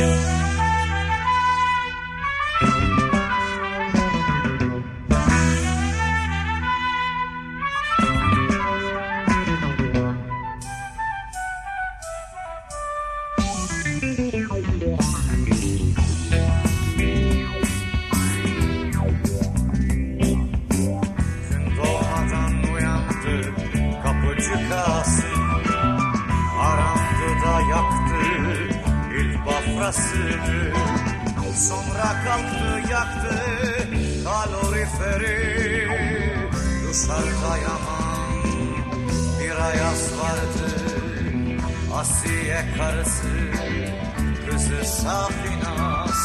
Gün kaloriferi Dışarıda yaman bir ayaz vardı. Asiye karısı kızı Safinas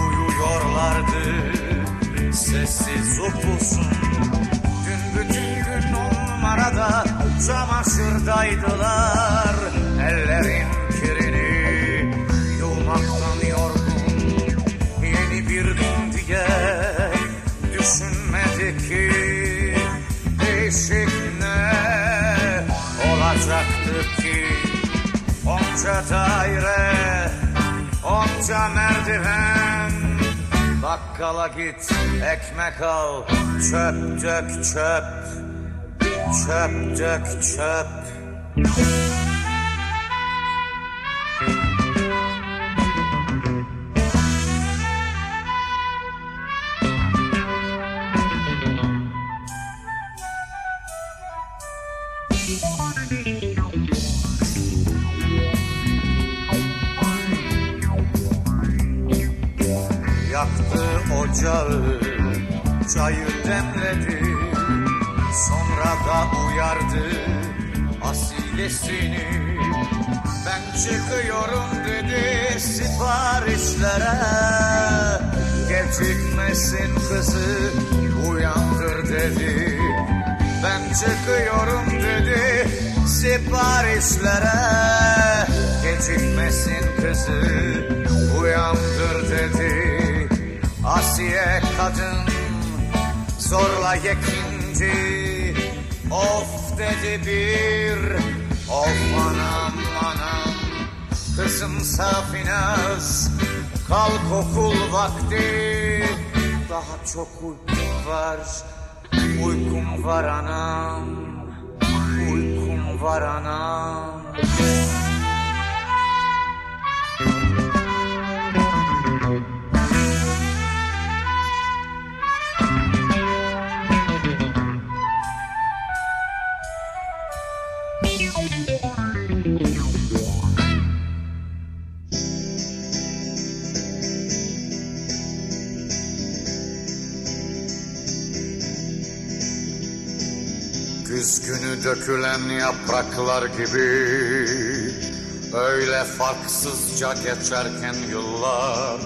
Uyuyorlardı. Sessiz upuzun Dün bütün gün on numarada çamaşırdaydılar Ellerin Değişik ne olacaktı ki Onca daire, onca merdiven. Bakkala git, ekmek al, çöp dök çöp Çöp dök çöp Yaktı ocağı, çayı demledi. Sonra da uyardı asilesini. Ben çıkıyorum dedi siparişlere. Gecikmesin kızı uyandır dedi. Ben çıkıyorum dedi siparişlere. Gecikmesin kızı kadın zorla yekinci Of dedi bir Of anam anam. Kızım Safinaz Kalk okul vakti. Daha çok uykum var Uykum var anam Uykum var anam dökülen yapraklar gibi Öyle farksızca geçerken yıllar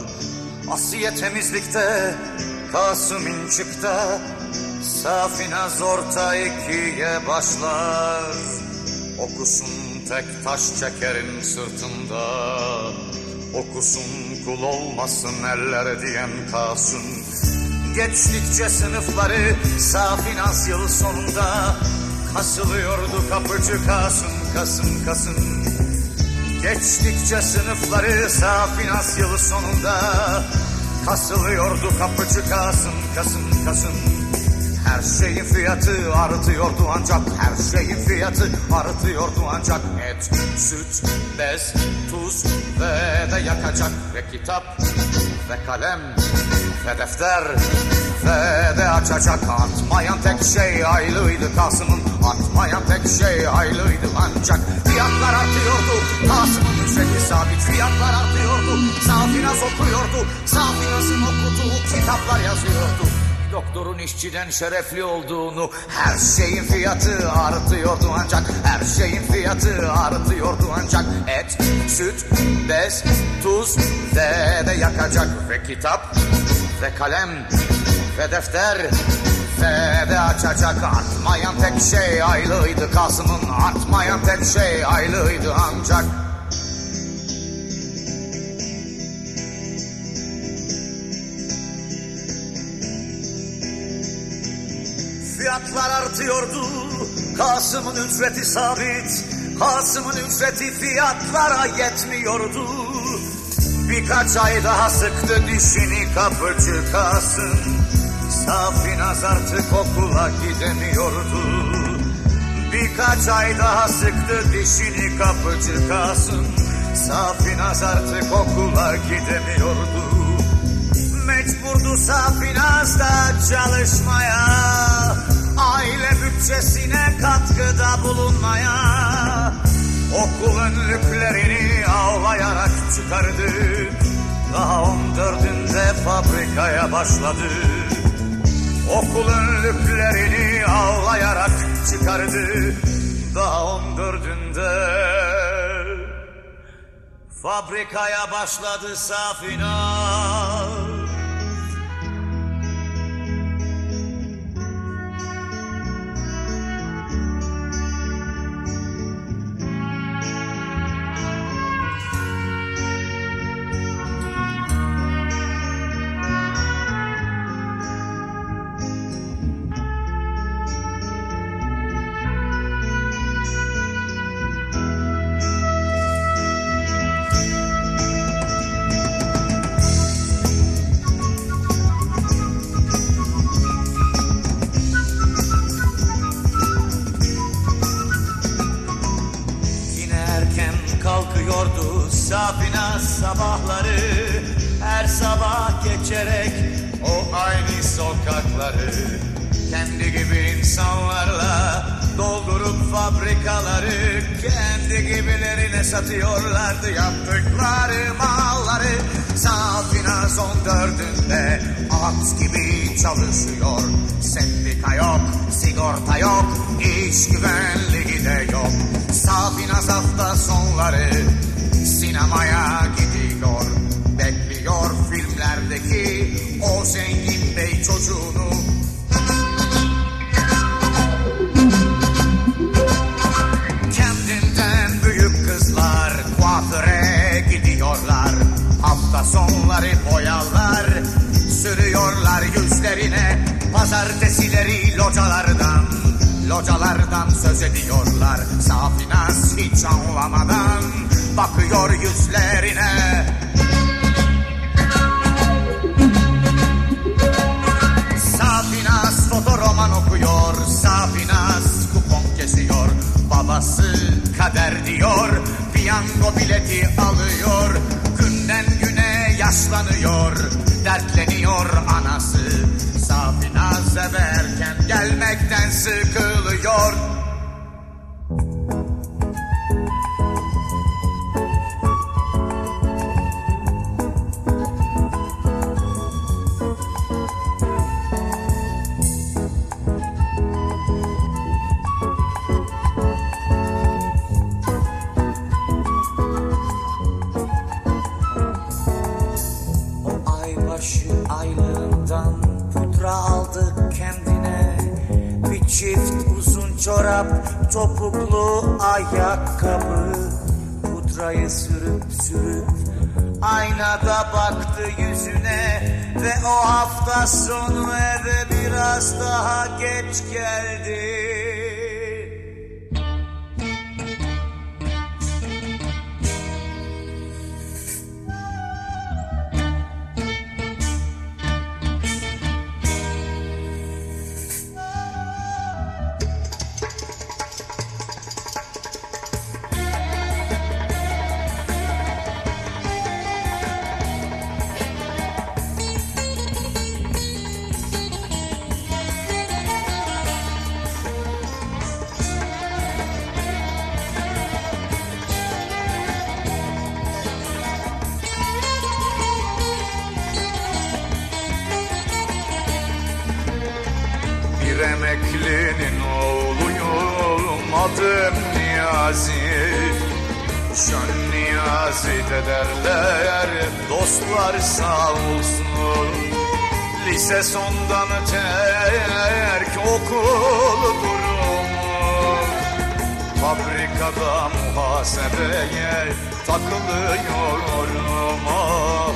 Asiye temizlikte, Kasım inçikte Safinaz orta ikiye başlar. Okusun tek taş çekerin sırtında Okusun kul olmasın eller diyen Kasım. Geçtikçe sınıfları Safinaz yıl sonunda Kasılıyordu kapıcı Kasım Kasım Kasım Geçtikçe sınıfları Safinaz yılı sonunda. Kasılıyordu kapıcı Kasım Kasım Kasım Her şeyin fiyatı artıyordu ancak Her şeyin fiyatı artıyordu ancak. Et, süt, bez, tuz ve de yakacak Ve kitap ve kalem ve defter ve de açacak. Atmayan tek şey aylıydı Kasım'ın Atmayan tek şey aylıydı ancak Fiyatlar artıyordu. Kasım'ın ücreti sabit Fiyatlar artıyordu. Safinaz okuyordu Safinaz'ın okuduğu kitaplar yazıyordu. Doktorun işçiden şerefli olduğunu Her şeyin fiyatı artıyordu ancak Her şeyin fiyatı artıyordu ancak. Et, süt, bez, tuz ve de yakacak Ve kitap ve kalem ve defter ve de açacak Artmayan tek şey aylıydı Kasım'ın. Artmayan tek şey aylıydı ancak. Fiyatlar artıyordu Kasım'ın ücreti sabit. Kasım'ın ücreti fiyatlara yetmiyordu. Birkaç ay daha sıktı dişini kapıcı Kasım Safi naz artık okula gidemiyordu. Birkaç ay daha sıktı dişini kapıcı Kasım. Safi naz artık okula gidemiyordu. Mecburdu Safi naz da çalışmaya Aile bütçesine katkıda bulunmaya. Okul önlüklerini ağlayarak çıkardı Daha on dördünde fabrikaya başladı Okul önlüklerini ağlayarak çıkardı Daha on dördünde. Fabrikaya başladı Safina geçerek o aynı sokakları. Kendi gibi insanlarla doldurup fabrikaları Kendi gibilerine satıyorlardı yaptıkları malları. Safina son dördünde at gibi çalışıyor. Sendika yok, sigorta yok, iş güvenliği de yok. Safinaz hafta sonları sinemaya Pazartesileri localardan Localardan söz ediyorlar. Safinaz hiç anlamadan Bakıyor yüzlerine. Safinaz fotoroman okuyor Safinaz kupon kesiyor. Babası kader diyor Piyango bileti alıyor. Günden güne yaşlanıyor Dertleniyor anası Safinaz eve erken gelmekten sıkılıyor aynada baktı yüzüne Ve o hafta sonu eve biraz daha geç geldi Niyazi de derler dostlar sağ olsun. Lise sondan terk okul durumu. Fabrikada muhasebeye takılıyorum ah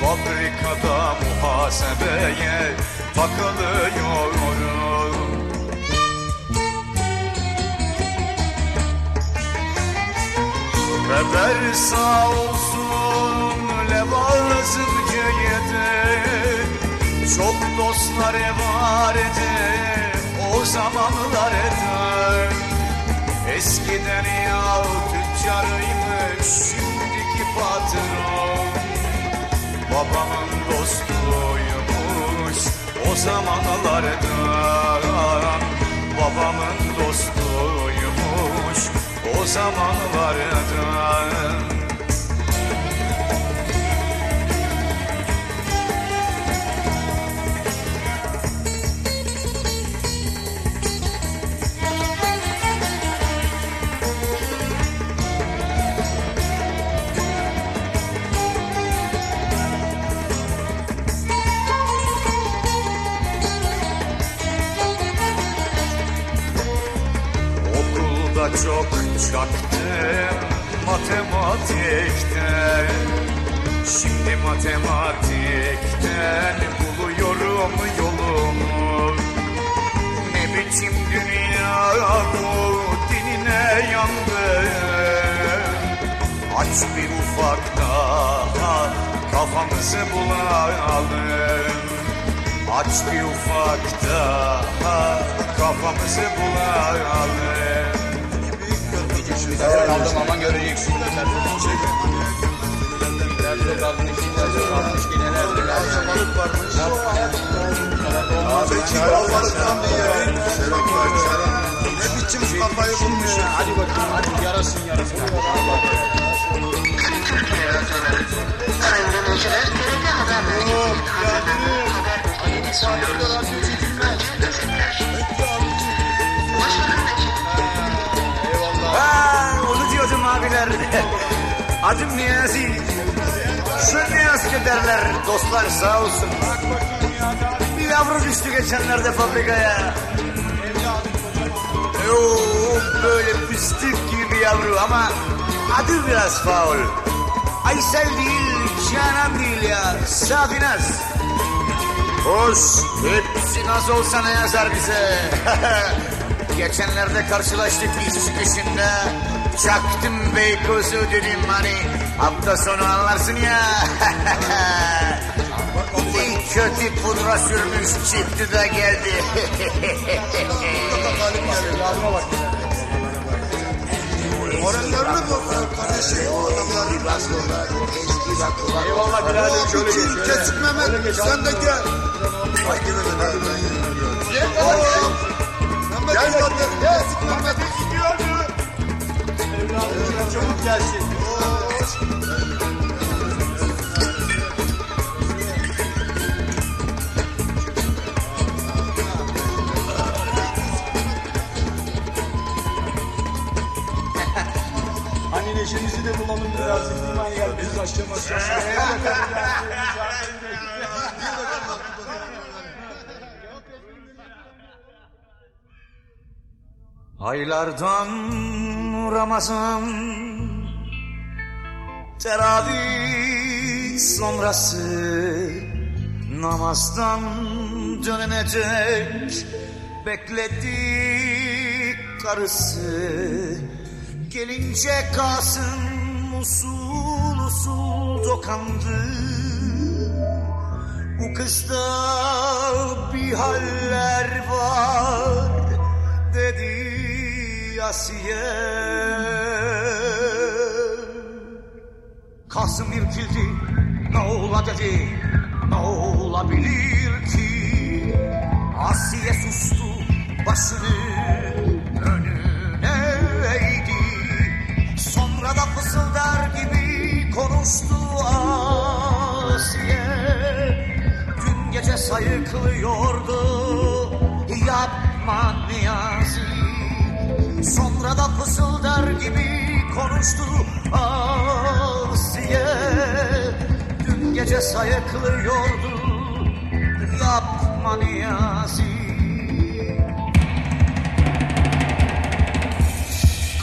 Fabrikada muhasebeye takılıyorum Sefer sağ olsun Levazım köyede Çok dostlar vardı O zamanlar zamanlarda Eskiden ya tüccarıymış Şimdiki patron. Babamın dostuymuş O zamanlar zamanlarda Babamın dostuymuş o zamanlardan Okulda çok çaktım matematikten. Şimdi matematikten buluyorum yolumu. Ne biçim dünya bu dinine yandım. Aç bir ufak daha kafamızı bulalım. Aç bir ufak daha kafamızı bulalım Kaldım aman göreceksin. Nerede kaldın? Nerede kalmış Ne biçim kafayı bulmuş. Hadi bakayım yarasın yarasın. Abiler. Adım Niyazi. Şu Niyazi derler. Dostlar sağ olsun. Bir yavru düştü geçenlerde fabrikaya. Yoo, böyle pislik gibi yavru ama adı biraz faul. Aysel değil, Canan değil ya. Safinaz. Hoş. Hepsi nasıl olsa ne yazar bize. Geçenlerde karşılaştık iş çıkışında. Çaktım Beykoz'u dedim hani hafta sonu anlarsın ya. İyi kötü pudra sürmüş çıktı da geldi. Kardeşim. Eyvallah birader şöyle geç. Kesik Mehmet sen de gel. Hadi gidelim hadi. Mehmet zaten kesik Mehmet. Evladım çabuk gelsin. Hani neşemizi de bulalım birazcık değil mi? Hani gel biz aşağı. Aylardan Ramazan Teravih sonrası Namazdan dönenecek Bekledik karısı. Gelince Kasım usul usul dokandı. Bu kızda bir haller var dedi Asiye. Kasım irkildi. Ne ola dedi? Ne olabilir ki? Asiye sustu başını önüne eğdi. Sonra da fısıldar gibi konuştu Asiye. Dün gece sayıklıyordu. Yapma Niyazi Sonra da fısıldar gibi konuştu Asiye. Dün gece sayıklıyordu Yapma Niyazi.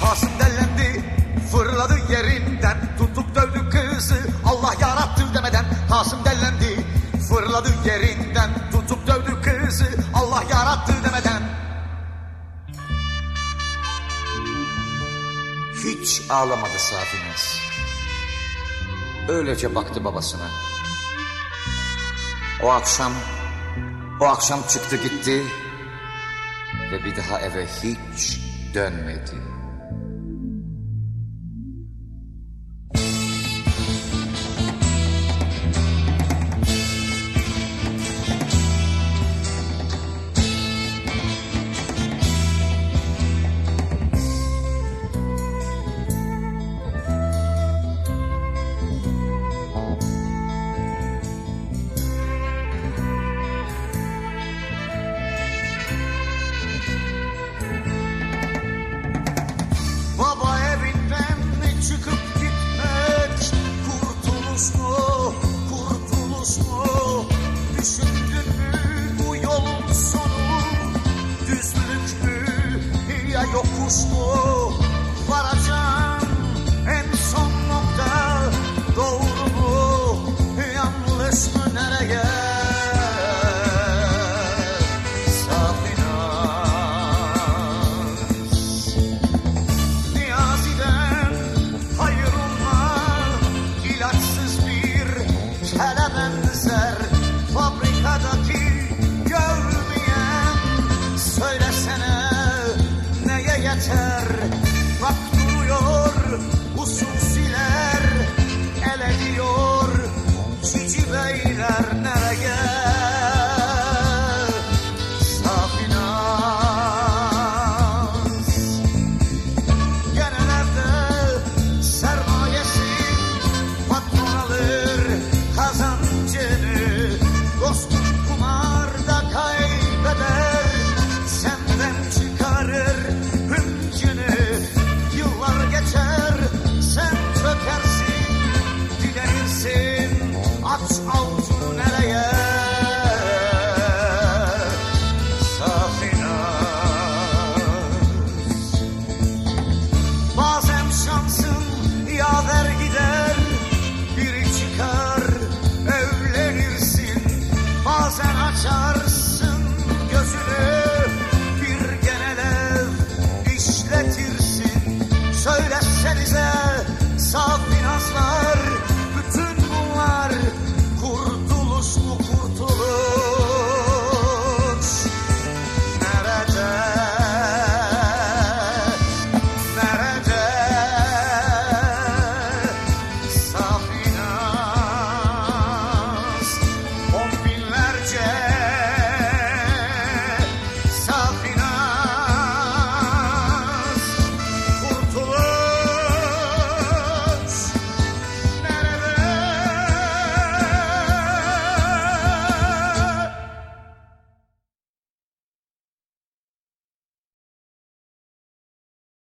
Kasım dellendi fırladı yerinden. Tutup dövdü kızı Allah yarattı demeden. Kasım dellendi fırladı yerinden. Tutup dövdü kızı Allah yarattı demeden ağlamadı Safinaz Öylece baktı babasına O akşam O akşam çıktı gitti ve bir daha eve hiç dönmedi. Ya yokuş